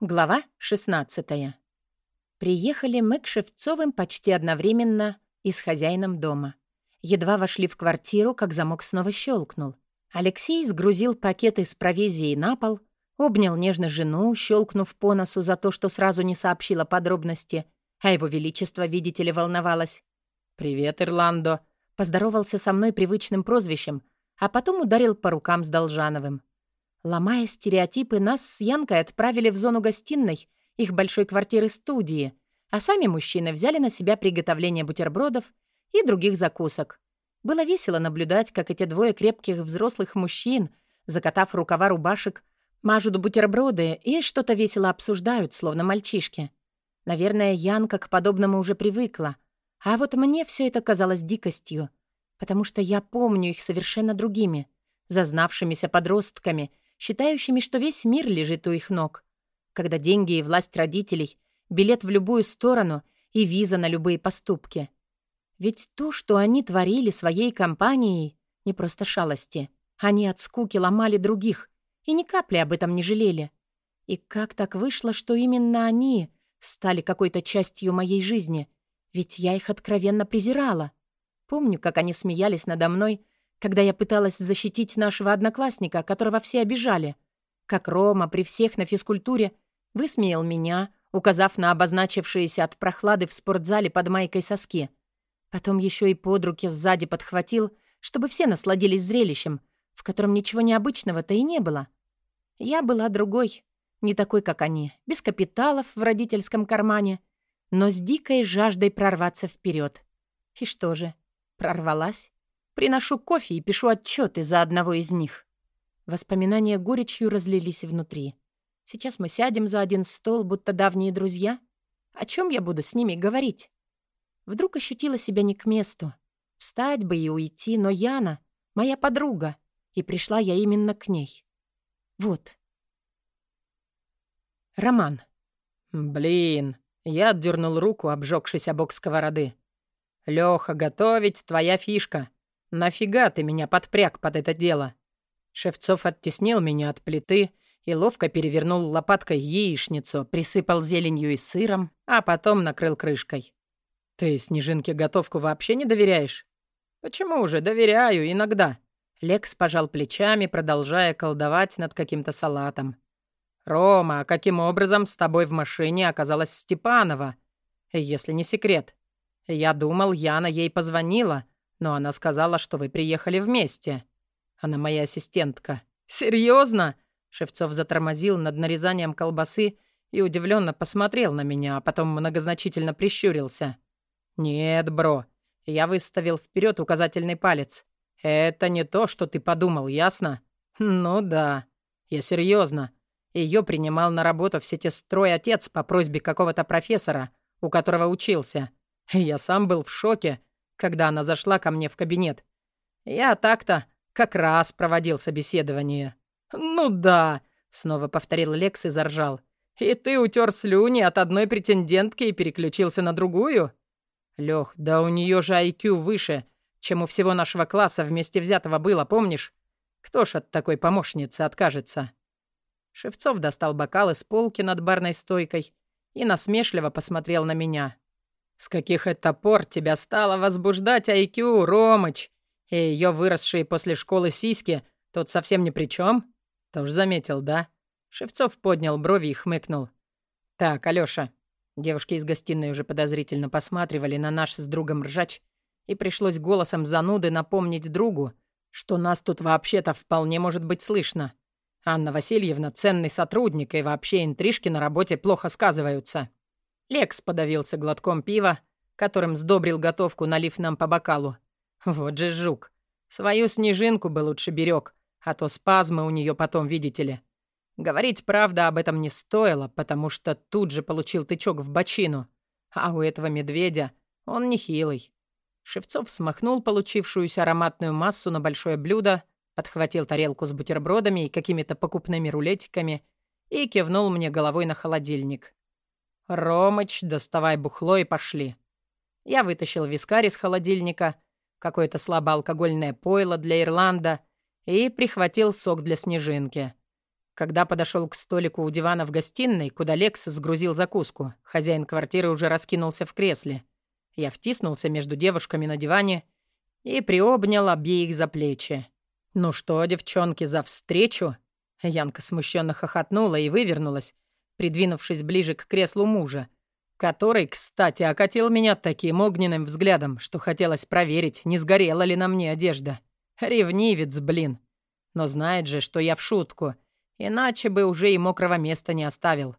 Глава 16 Приехали мы к Шевцовым почти одновременно и с хозяином дома. Едва вошли в квартиру, как замок снова щелкнул. Алексей сгрузил пакеты с провизией на пол, обнял нежно жену, щелкнув по носу за то, что сразу не сообщила подробности, а его величество, видите ли, волновалось. «Привет, Ирландо!» Поздоровался со мной привычным прозвищем, а потом ударил по рукам с Должановым. Ломая стереотипы, нас с Янкой отправили в зону гостиной их большой квартиры-студии, а сами мужчины взяли на себя приготовление бутербродов и других закусок. Было весело наблюдать, как эти двое крепких взрослых мужчин, закатав рукава рубашек, мажут бутерброды и что-то весело обсуждают, словно мальчишки. Наверное, Янка к подобному уже привыкла. А вот мне все это казалось дикостью, потому что я помню их совершенно другими, зазнавшимися подростками — считающими, что весь мир лежит у их ног. Когда деньги и власть родителей, билет в любую сторону и виза на любые поступки. Ведь то, что они творили своей компанией, не просто шалости. Они от скуки ломали других и ни капли об этом не жалели. И как так вышло, что именно они стали какой-то частью моей жизни? Ведь я их откровенно презирала. Помню, как они смеялись надо мной, когда я пыталась защитить нашего одноклассника, которого все обижали. Как Рома при всех на физкультуре высмеял меня, указав на обозначившиеся от прохлады в спортзале под майкой соски. Потом еще и под руки сзади подхватил, чтобы все насладились зрелищем, в котором ничего необычного-то и не было. Я была другой, не такой, как они, без капиталов в родительском кармане, но с дикой жаждой прорваться вперед. И что же, прорвалась? Приношу кофе и пишу отчеты за одного из них. Воспоминания горечью разлились внутри. Сейчас мы сядем за один стол, будто давние друзья. О чем я буду с ними говорить? Вдруг ощутила себя не к месту. Встать бы и уйти, но Яна — моя подруга, и пришла я именно к ней. Вот. Роман. «Блин!» — я отдернул руку, обжегшись бок сковороды. «Лёха, готовить — твоя фишка. «Нафига ты меня подпряг под это дело?» Шевцов оттеснил меня от плиты и ловко перевернул лопаткой яичницу, присыпал зеленью и сыром, а потом накрыл крышкой. «Ты Снежинке готовку вообще не доверяешь?» «Почему же? Доверяю, иногда». Лекс пожал плечами, продолжая колдовать над каким-то салатом. «Рома, а каким образом с тобой в машине оказалась Степанова? Если не секрет. Я думал, Яна ей позвонила, но она сказала, что вы приехали вместе. Она моя ассистентка». «Серьезно?» Шевцов затормозил над нарезанием колбасы и удивленно посмотрел на меня, а потом многозначительно прищурился. «Нет, бро». Я выставил вперед указательный палец. «Это не то, что ты подумал, ясно?» «Ну да. Я серьезно. Ее принимал на работу в сети строй отец по просьбе какого-то профессора, у которого учился. Я сам был в шоке, когда она зашла ко мне в кабинет. Я так-то как раз проводил собеседование. «Ну да», — снова повторил Лекс и заржал. «И ты утер слюни от одной претендентки и переключился на другую?» «Лёх, да у нее же IQ выше, чем у всего нашего класса вместе взятого было, помнишь? Кто ж от такой помощницы откажется?» Шевцов достал бокал из полки над барной стойкой и насмешливо посмотрел на меня. «С каких это пор тебя стало возбуждать IQ, Ромыч? И ее выросшие после школы сиськи тут совсем ни при чем? Тоже заметил, да?» Шевцов поднял брови и хмыкнул. «Так, Алёша». Девушки из гостиной уже подозрительно посматривали на наш с другом ржач, и пришлось голосом зануды напомнить другу, что нас тут вообще-то вполне может быть слышно. Анна Васильевна — ценный сотрудник, и вообще интрижки на работе плохо сказываются. Лекс подавился глотком пива, которым сдобрил готовку, налив нам по бокалу. Вот же жук. Свою снежинку бы лучше берег, а то спазмы у нее потом, видите ли. Говорить правда об этом не стоило, потому что тут же получил тычок в бочину. А у этого медведя он нехилый. Шевцов смахнул получившуюся ароматную массу на большое блюдо, подхватил тарелку с бутербродами и какими-то покупными рулетиками и кивнул мне головой на холодильник. «Ромыч, доставай бухло и пошли». Я вытащил вискарь из холодильника, какое-то слабоалкогольное пойло для Ирланда и прихватил сок для снежинки. Когда подошел к столику у дивана в гостиной, куда Лекс сгрузил закуску, хозяин квартиры уже раскинулся в кресле. Я втиснулся между девушками на диване и приобнял обеих за плечи. «Ну что, девчонки, за встречу?» Янка смущенно хохотнула и вывернулась, придвинувшись ближе к креслу мужа, который, кстати, окатил меня таким огненным взглядом, что хотелось проверить, не сгорела ли на мне одежда. Ревнивец, блин. Но знает же, что я в шутку — Иначе бы уже и мокрого места не оставил.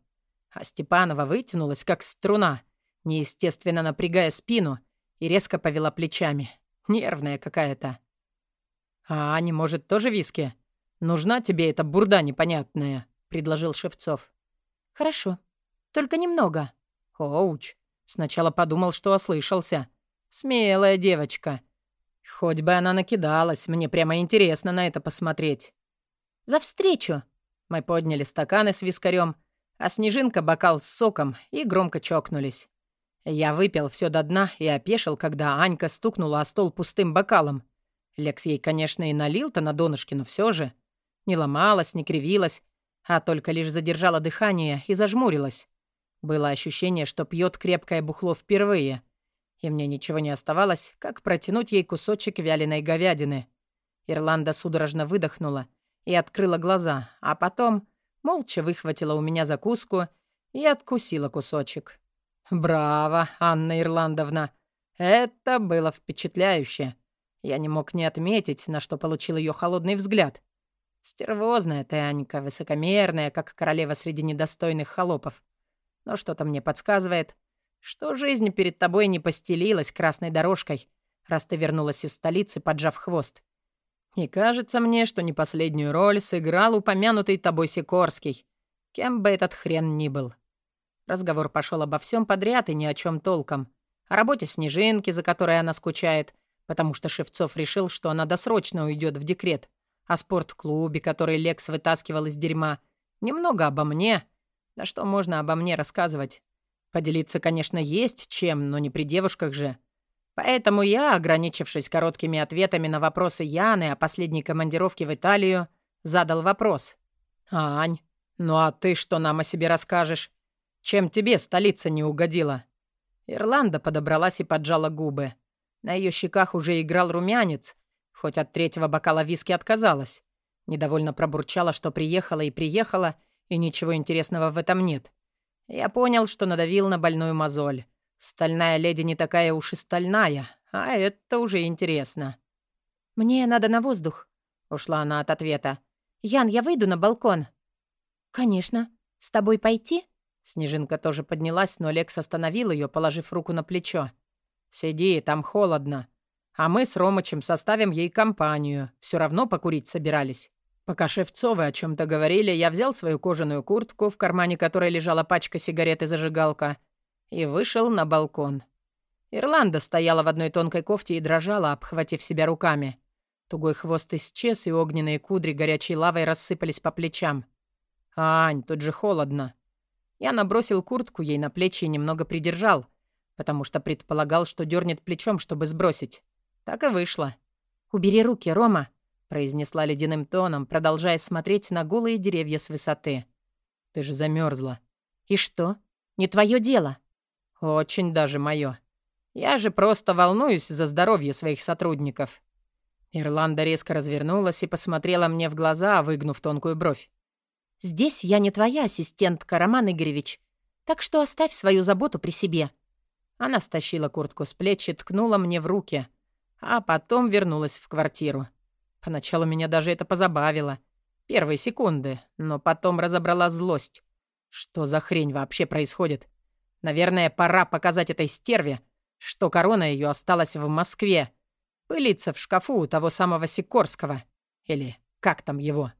А Степанова вытянулась, как струна, неестественно напрягая спину, и резко повела плечами. Нервная какая-то. «А Ане, может, тоже виски? Нужна тебе эта бурда непонятная», — предложил Шевцов. «Хорошо. Только немного». «Оуч». Сначала подумал, что ослышался. «Смелая девочка. Хоть бы она накидалась, мне прямо интересно на это посмотреть». «За встречу!» Мы подняли стаканы с вискарем, а Снежинка — бокал с соком, и громко чокнулись. Я выпил все до дна и опешил, когда Анька стукнула о стол пустым бокалом. Лекс ей, конечно, и налил-то на донышке, но все же. Не ломалась, не кривилась, а только лишь задержала дыхание и зажмурилась. Было ощущение, что пьет крепкое бухло впервые. И мне ничего не оставалось, как протянуть ей кусочек вяленой говядины. Ирланда судорожно выдохнула — и открыла глаза, а потом молча выхватила у меня закуску и откусила кусочек. «Браво, Анна Ирландовна! Это было впечатляюще!» Я не мог не отметить, на что получил ее холодный взгляд. Стервозная ты, Анька, высокомерная, как королева среди недостойных холопов. Но что-то мне подсказывает, что жизнь перед тобой не постелилась красной дорожкой, раз ты вернулась из столицы, поджав хвост. И кажется мне, что не последнюю роль сыграл упомянутый тобой Сикорский, кем бы этот хрен ни был. Разговор пошел обо всем подряд и ни о чем толком. О работе Снежинки, за которой она скучает, потому что Шевцов решил, что она досрочно уйдет в декрет. О спортклубе, который Лекс вытаскивал из дерьма. Немного обо мне. Да что можно обо мне рассказывать? Поделиться, конечно, есть чем, но не при девушках же. Поэтому я, ограничившись короткими ответами на вопросы Яны о последней командировке в Италию, задал вопрос. «Ань, ну а ты что нам о себе расскажешь? Чем тебе столица не угодила?» Ирланда подобралась и поджала губы. На ее щеках уже играл румянец, хоть от третьего бокала виски отказалась. Недовольно пробурчала, что приехала и приехала, и ничего интересного в этом нет. Я понял, что надавил на больную мозоль. Стальная леди не такая уж и стальная, а это уже интересно. «Мне надо на воздух», — ушла она от ответа. «Ян, я выйду на балкон». «Конечно. С тобой пойти?» Снежинка тоже поднялась, но Лекс остановил ее, положив руку на плечо. «Сиди, там холодно. А мы с Ромычем составим ей компанию. Все равно покурить собирались». Пока Шевцовы о чем то говорили, я взял свою кожаную куртку, в кармане которой лежала пачка сигарет и зажигалка — и вышел на балкон. Ирланда стояла в одной тонкой кофте и дрожала, обхватив себя руками. Тугой хвост исчез, и огненные кудри горячей лавой рассыпались по плечам. «Ань, тут же холодно». Я набросил куртку ей на плечи и немного придержал, потому что предполагал, что дернет плечом, чтобы сбросить. Так и вышло. «Убери руки, Рома», — произнесла ледяным тоном, продолжая смотреть на голые деревья с высоты. «Ты же замерзла. «И что? Не твое дело». «Очень даже моё. Я же просто волнуюсь за здоровье своих сотрудников». Ирланда резко развернулась и посмотрела мне в глаза, выгнув тонкую бровь. «Здесь я не твоя ассистентка, Роман Игоревич, так что оставь свою заботу при себе». Она стащила куртку с плеч и ткнула мне в руки, а потом вернулась в квартиру. Поначалу меня даже это позабавило. Первые секунды, но потом разобрала злость. Что за хрень вообще происходит? Наверное, пора показать этой стерве, что корона ее осталась в Москве. Пылиться в шкафу у того самого Сикорского. Или как там его?